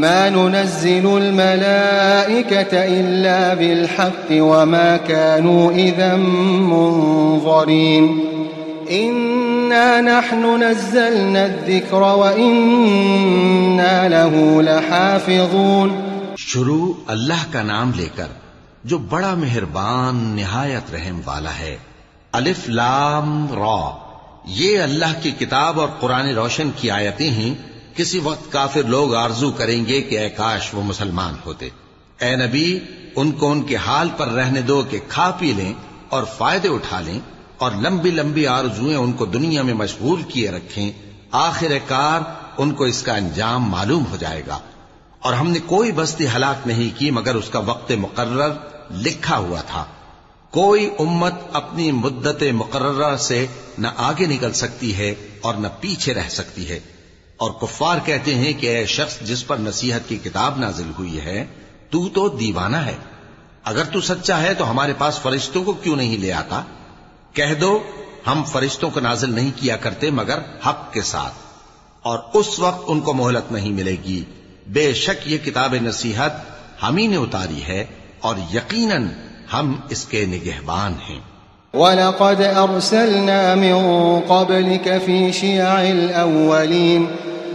ما ننزل الملائكة إلا بالحق وما كانوا إذا منظرين. إنا نحن نزلنا الذكر وإنا له لحافظون. شروع اللہ کا نام لے کر جو بڑا مہربان نہایت رحم والا ہے. الف لام را. یہ اللہ کی کتاب اور قرآن روشن کی آیتیں ہیں کسی وقت کافر لوگ آرزو کریں گے کہ اے کاش وہ مسلمان ہوتے۔ اے نبی، ان کو ان کے حال پر رہنے دو کہ کھا پی لیں اور فائدے اٹھا لیں اور لمبی لمبی آرزویں ان کو دنیا میں مشغول کیے رکھیں۔ آخر کار ان کو اس کا انجام معلوم ہو جائے گا۔ اور ہم نے کوئی بستی ہلاک نہیں کی مگر اس کا وقت مقرر لکھا ہوا تھا۔ کوئی امت اپنی مدت مقررہ سے نہ آگے نکل سکتی ہے اور نہ پیچھے رہ سکتی ہے۔ اور کفار کہتے ہیں کہ اے شخص جس پر نصیحت کی کتاب نازل ہوئی ہے، تو تو دیوانہ ہے۔ اگر تو سچا ہے تو ہمارے پاس فرشتوں کو کیوں نہیں لے آتا؟ کہہ دو، ہم فرشتوں کو نازل نہیں کیا کرتے مگر حق کے ساتھ۔ اور اس وقت ان کو مہلت نہیں ملے گی۔ بے شک یہ کتاب نصیحت ہم ہی نے اتاری ہے اور یقیناً ہم اس کے نگہبان ہیں۔ وَلَقَدْ أَرْسَلْنَا مِن قَبْلِكَ فِي شِيَعِ الْأَوَّلِينَ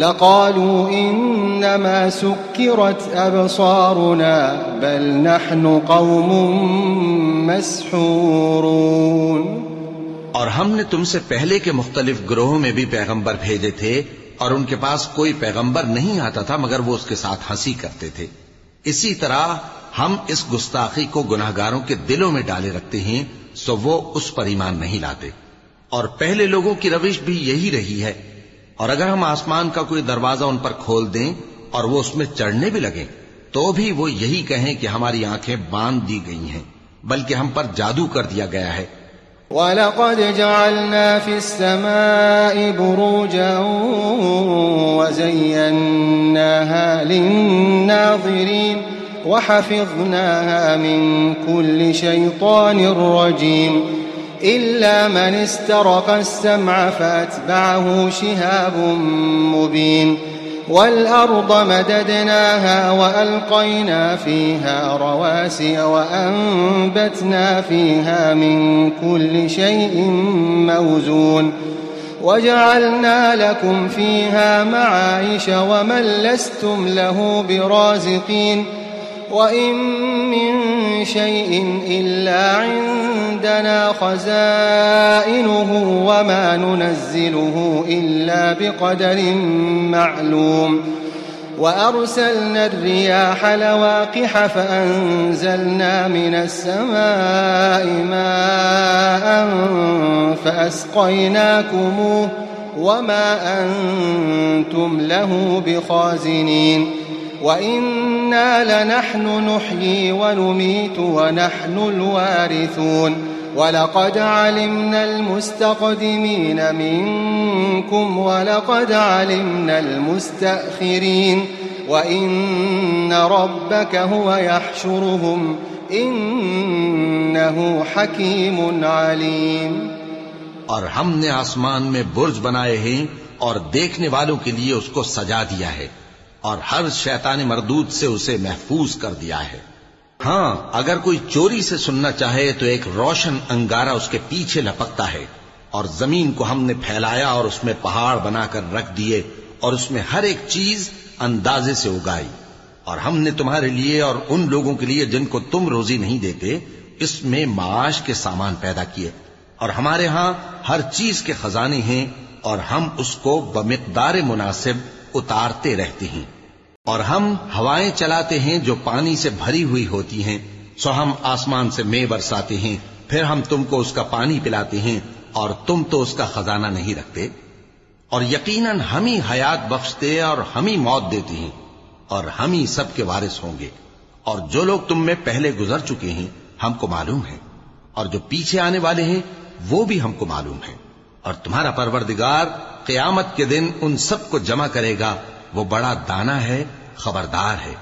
لقالوا إنما سكرت أبصارنا بل نحن قوم مسحورون. اور ہم نے تم سے پہلے کے مختلف گروہوں میں بھی پیغمبر بھیجے تھے اور ان کے پاس کوئی پیغمبر نہیں آتا تھا مگر وہ اس کے ساتھ ہنسی کرتے تھے۔ اسی طرح ہم اس گستاخی کو گناہگاروں کے دلوں میں ڈالے رکھتے ہیں سو وہ اس پر ایمان نہیں لاتے۔ اور پہلے لوگوں کی روش بھی یہی رہی ہے اور اگر ہم آسمان کا کوئی دروازہ ان پر کھول دیں اور وہ اس میں چڑھنے بھی لگیں، تو بھی وہ یہی کہیں کہ ہماری آنکھیں باندھ دی گئی ہیں، بلکہ ہم پر جادو کر دیا گیا ہے۔ وَلَقَدْ جَعَلْنَا فِي السَّمَاءِ بُرُوجًا وَزَيَّنَّاهَا لِلنَّاظِرِينَ وَحَفِظْنَاهَا مِن كُلِّ شَيْطَانٍ رَّجِيمٍ إلا من استرق السمع فأتبعه شهاب مبين والأرض مددناها وألقينا فيها رواسي وأنبتنا فيها من كل شيء موزون وجعلنا لكم فيها معايش ومن لستم له برازقين وإن من شيء إلا عند عندنا خزائنه وما ننزله إلا بقدر معلوم وأرسلنا الرياح لواقح فأنزلنا من السماء ماء فأسقيناكموه وما أنتم له بخازنين وإنا لنحن نحيي ونميت ونحن الوارثون ولقد علمنا المستقدمين منكم ولقد علمنا المستأخرين وإن ربك هو يحشرهم إنه حكيم عليم اور ہم نے آسمان میں برج بنائے ہیں اور دیکھنے والوں کے لیے اس کو سجا دیا ہے اور ہر شیطان مردود سے اسے محفوظ کر دیا ہے۔ ہاں اگر کوئی چوری سے سننا چاہے تو ایک روشن انگارہ اس کے پیچھے لپکتا ہے اور زمین کو ہم نے پھیلایا اور اس میں پہاڑ بنا کر رکھ دیے اور اس میں ہر ایک چیز اندازے سے اگائی۔ اور ہم نے تمہارے لیے اور ان لوگوں کے لیے جن کو تم روزی نہیں دیتے، اس میں معاش کے سامان پیدا کیے۔ اور ہمارے ہاں ہر چیز کے خزانے ہیں اور ہم اس کو بمقدار مناسب اتارتے رہتے ہیں۔ اور ہم ہوائیں چلاتے ہیں جو پانی سے بھری ہوئی ہوتی ہیں، سو ہم آسمان سے مے برساتے ہیں، پھر ہم تم کو اس کا پانی پلاتے ہیں اور تم تو اس کا خزانہ نہیں رکھتے۔ اور یقیناً ہم ہی حیات بخشتے اور ہم ہی موت دیتے ہیں، اور ہم ہی سب کے وارث ہوں گے۔ اور جو لوگ تم میں پہلے گزر چکے ہیں، ہم کو معلوم ہے۔ اور جو پیچھے آنے والے ہیں، وہ بھی ہم کو معلوم ہے۔ اور تمہارا پروردگار قیامت کے دن ان سب کو جمع کرے گا وہ بڑا دانا ہے خبردار ہے۔